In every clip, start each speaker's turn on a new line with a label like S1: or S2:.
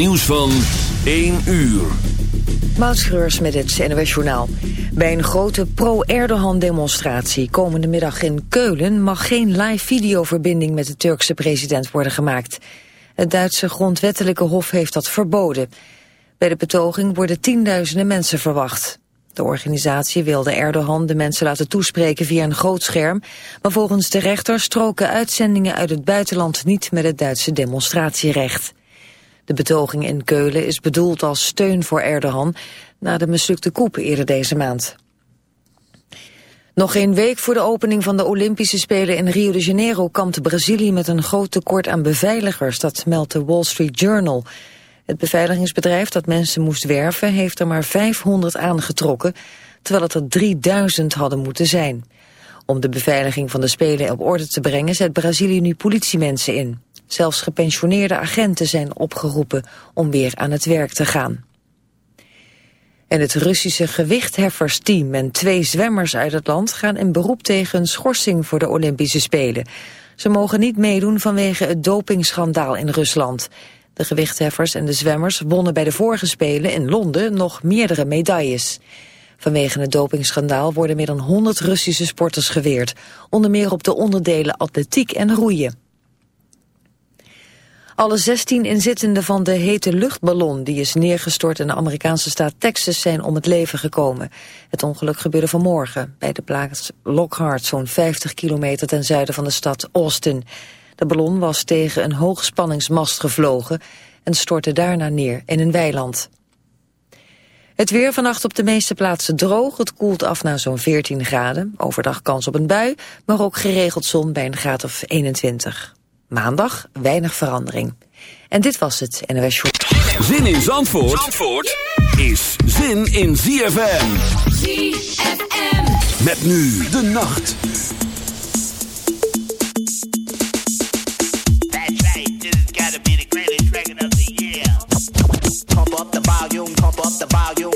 S1: Nieuws van 1 uur.
S2: Moutschreurs met het NOS Journaal. Bij een grote pro-Erdogan-demonstratie komende middag in Keulen... mag geen live videoverbinding met de Turkse president worden gemaakt. Het Duitse grondwettelijke hof heeft dat verboden. Bij de betoging worden tienduizenden mensen verwacht. De organisatie wilde Erdogan de mensen laten toespreken via een groot scherm... maar volgens de rechter stroken uitzendingen uit het buitenland niet met het Duitse demonstratierecht. De betoging in Keulen is bedoeld als steun voor Erdogan... na de mislukte coup eerder deze maand. Nog geen week voor de opening van de Olympische Spelen in Rio de Janeiro... kampt Brazilië met een groot tekort aan beveiligers, dat meldt de Wall Street Journal... Het beveiligingsbedrijf dat mensen moest werven heeft er maar 500 aangetrokken, terwijl het er 3000 hadden moeten zijn. Om de beveiliging van de Spelen op orde te brengen zet Brazilië nu politiemensen in. Zelfs gepensioneerde agenten zijn opgeroepen om weer aan het werk te gaan. En het Russische gewichtheffersteam en twee zwemmers uit het land gaan in beroep tegen een schorsing voor de Olympische Spelen. Ze mogen niet meedoen vanwege het dopingschandaal in Rusland. De gewichtheffers en de zwemmers wonnen bij de vorige Spelen in Londen nog meerdere medailles. Vanwege het dopingschandaal worden meer dan 100 Russische sporters geweerd, onder meer op de onderdelen atletiek en roeien. Alle 16 inzittenden van de hete luchtballon die is neergestort in de Amerikaanse staat Texas zijn om het leven gekomen. Het ongeluk gebeurde vanmorgen bij de plaats Lockhart, zo'n 50 kilometer ten zuiden van de stad Austin. De ballon was tegen een hoogspanningsmast gevlogen en stortte daarna neer in een weiland. Het weer vannacht op de meeste plaatsen droog. Het koelt af naar zo'n 14 graden. Overdag kans op een bui, maar ook geregeld zon bij een graad of 21. Maandag weinig verandering. En dit was het NOS Show.
S1: Zin in Zandvoort, Zandvoort is zin in ZFM.
S3: ZFM.
S1: Met nu de nacht.
S4: up the volume, pump up the volume, pump up the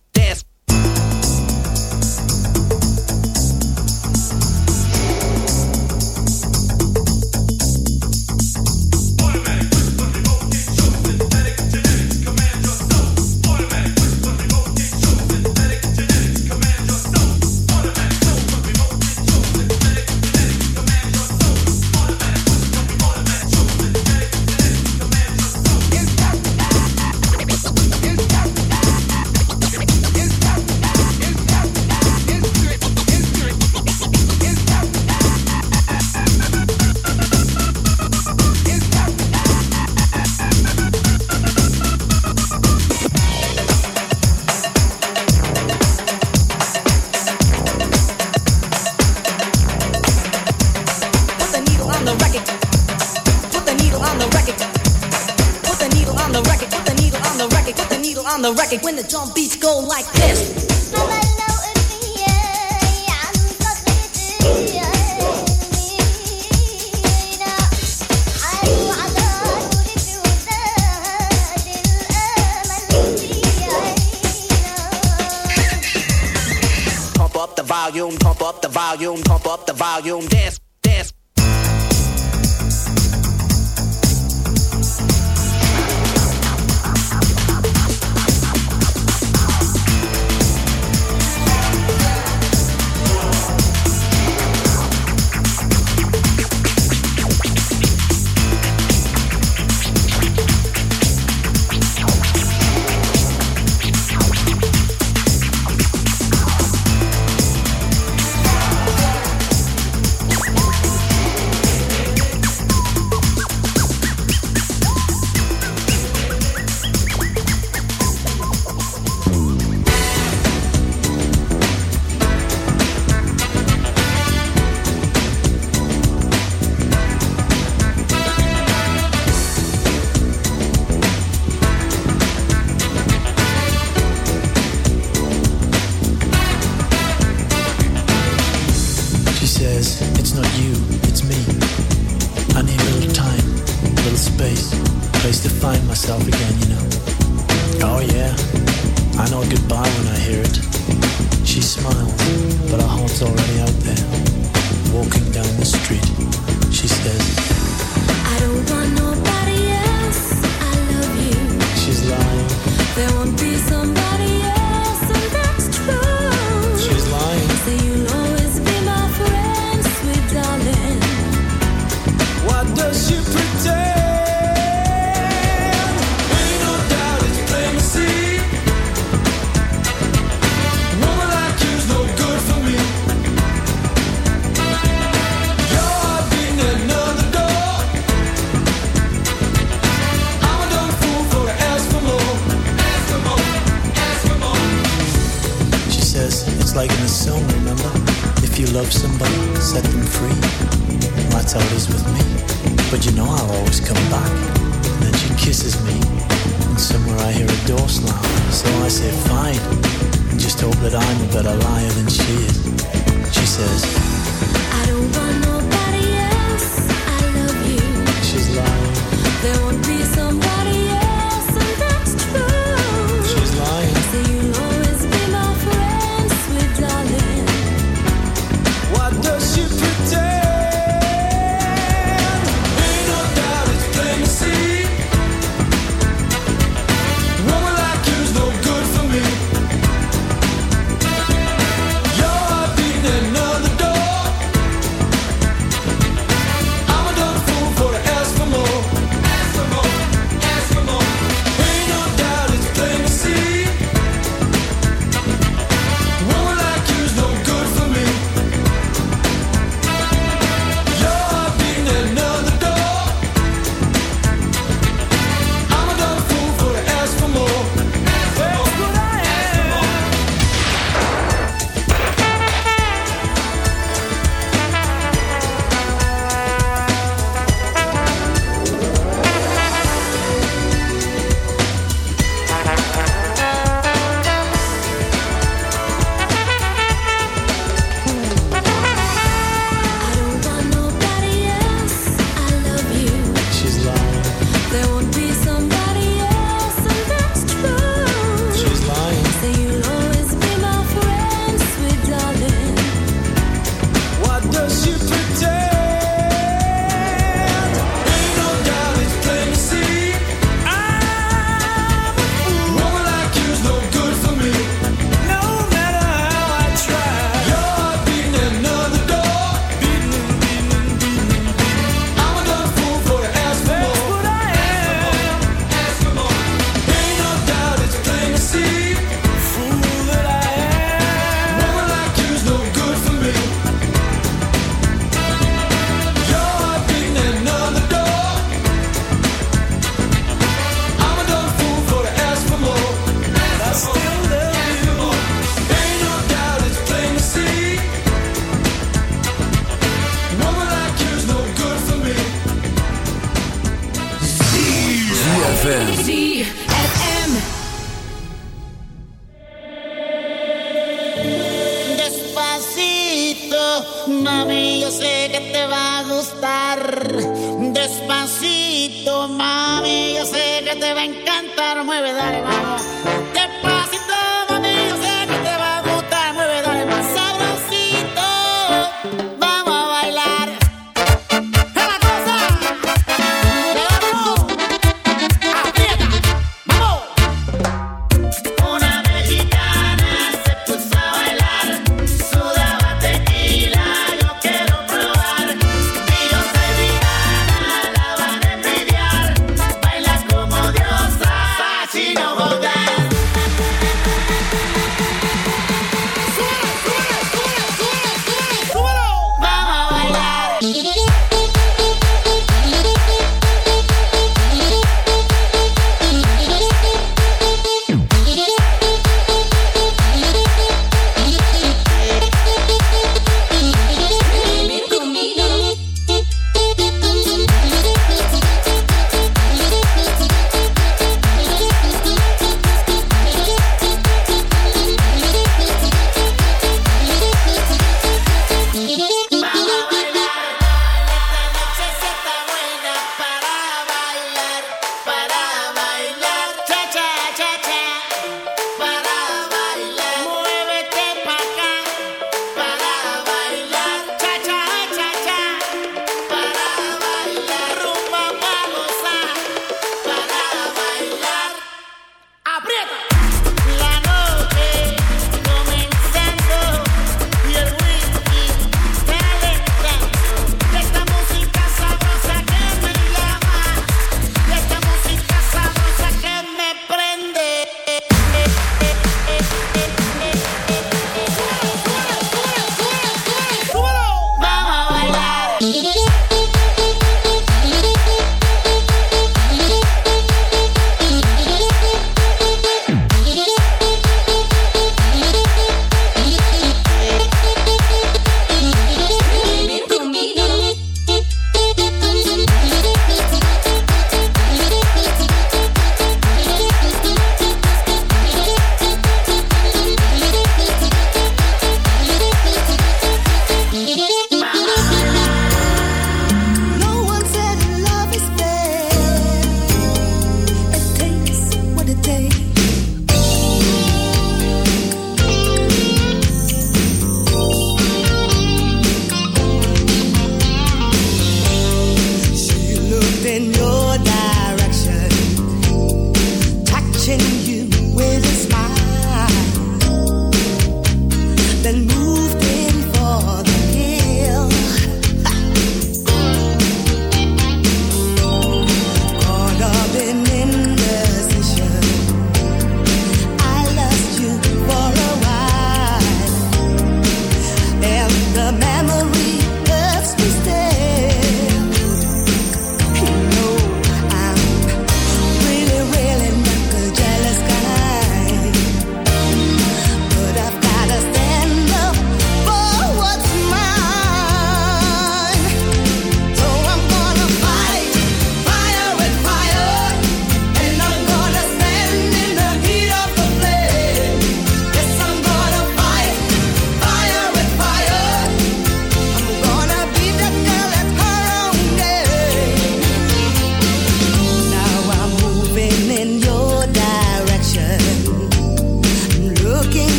S5: So I said, fine, and just hope that I'm a better liar than she is. She says,
S6: I don't want nobody.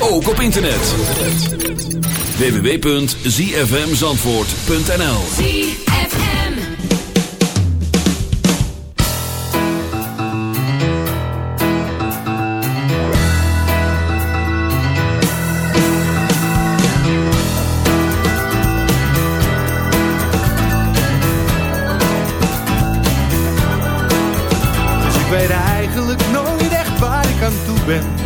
S1: Ook op internet. www.zfmzandvoort.nl
S6: ZFM.
S7: Dus ik weet eigenlijk nooit echt waar ik aan toe ben.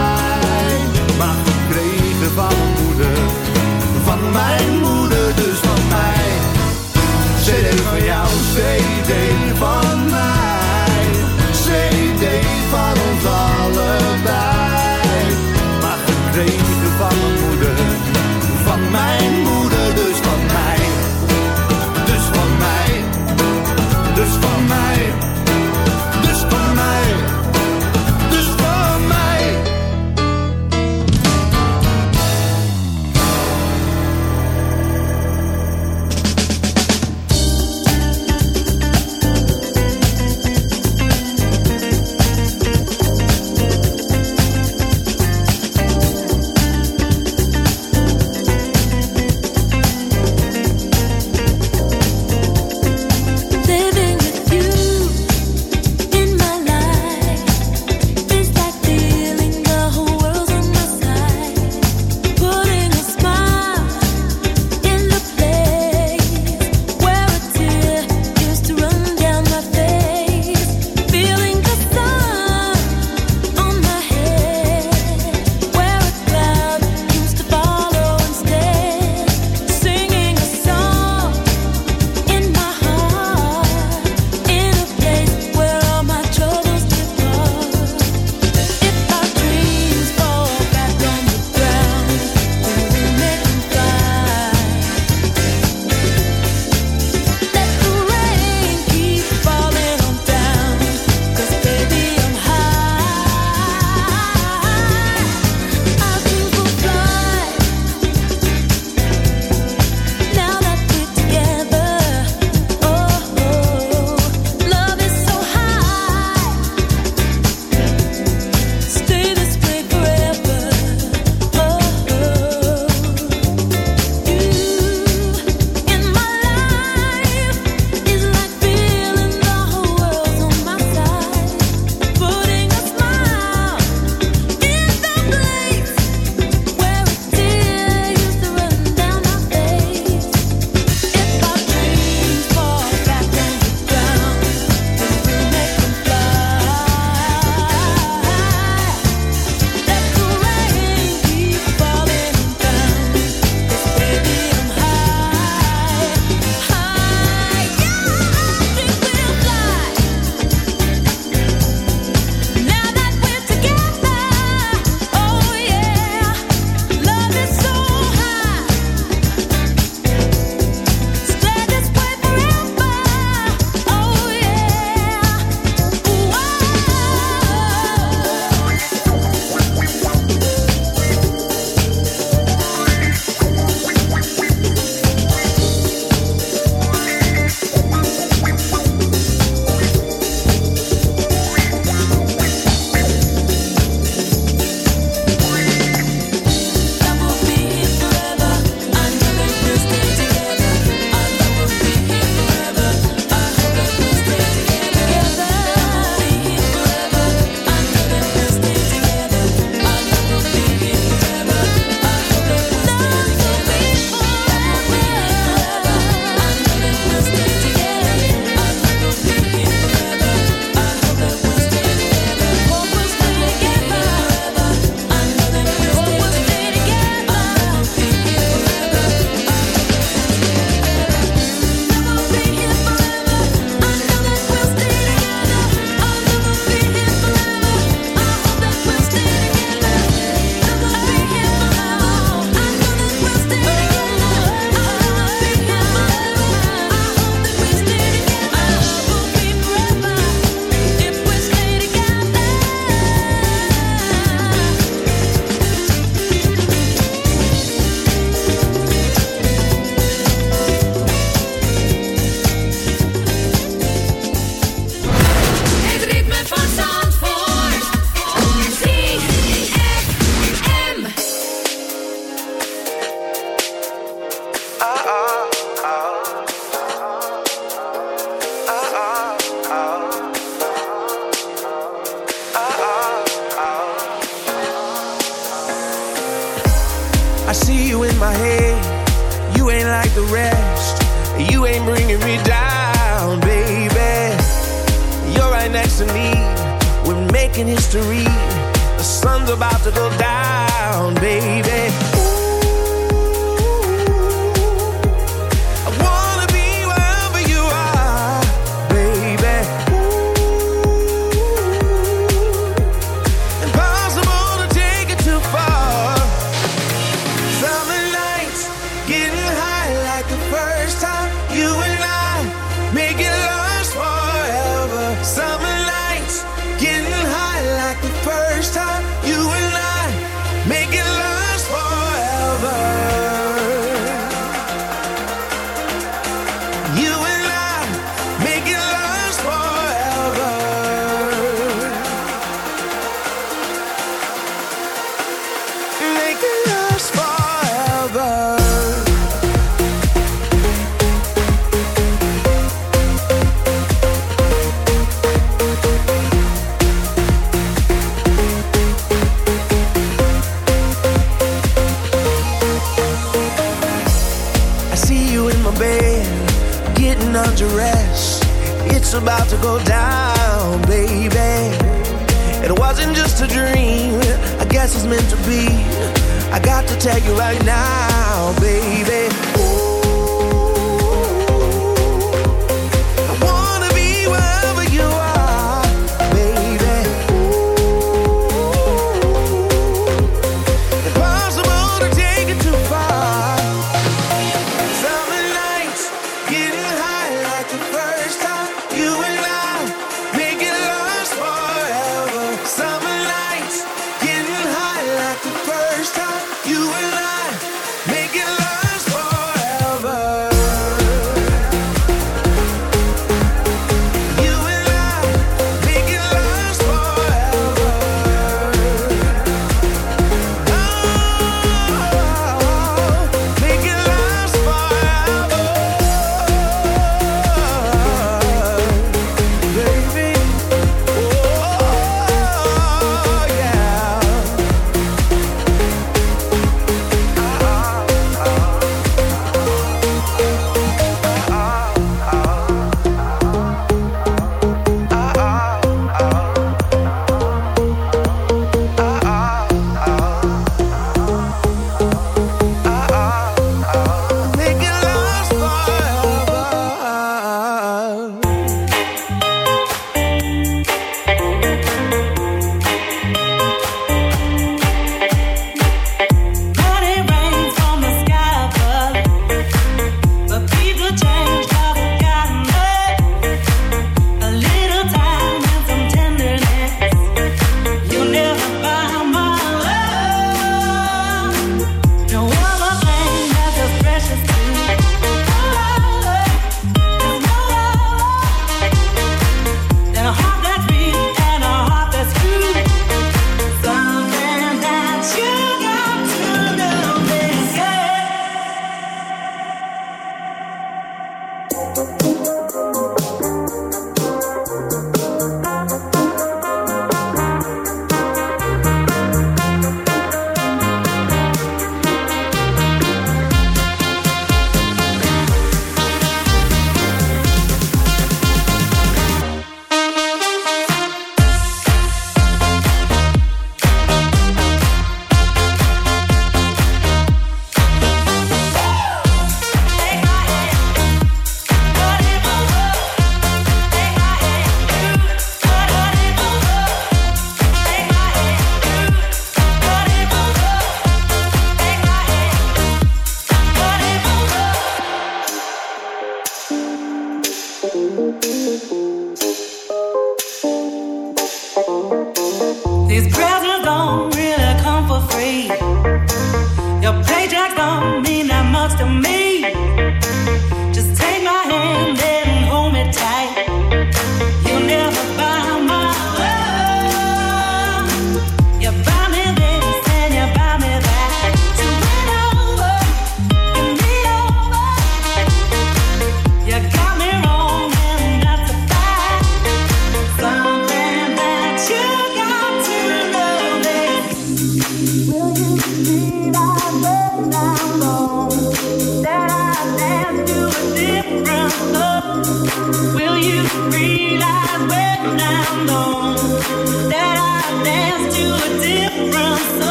S7: Maar gekregen van mijn moeder, van mijn moeder, dus van mij. CD van jou, CD van mij. CD van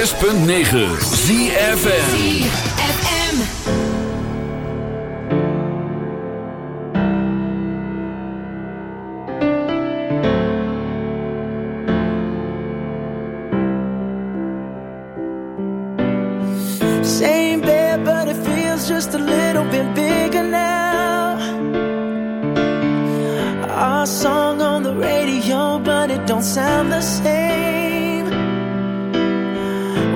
S1: 106.9 ZFM ZFM
S8: Same bed but it feels just a little bit bigger now. Our song on the radio but it don't sound the same.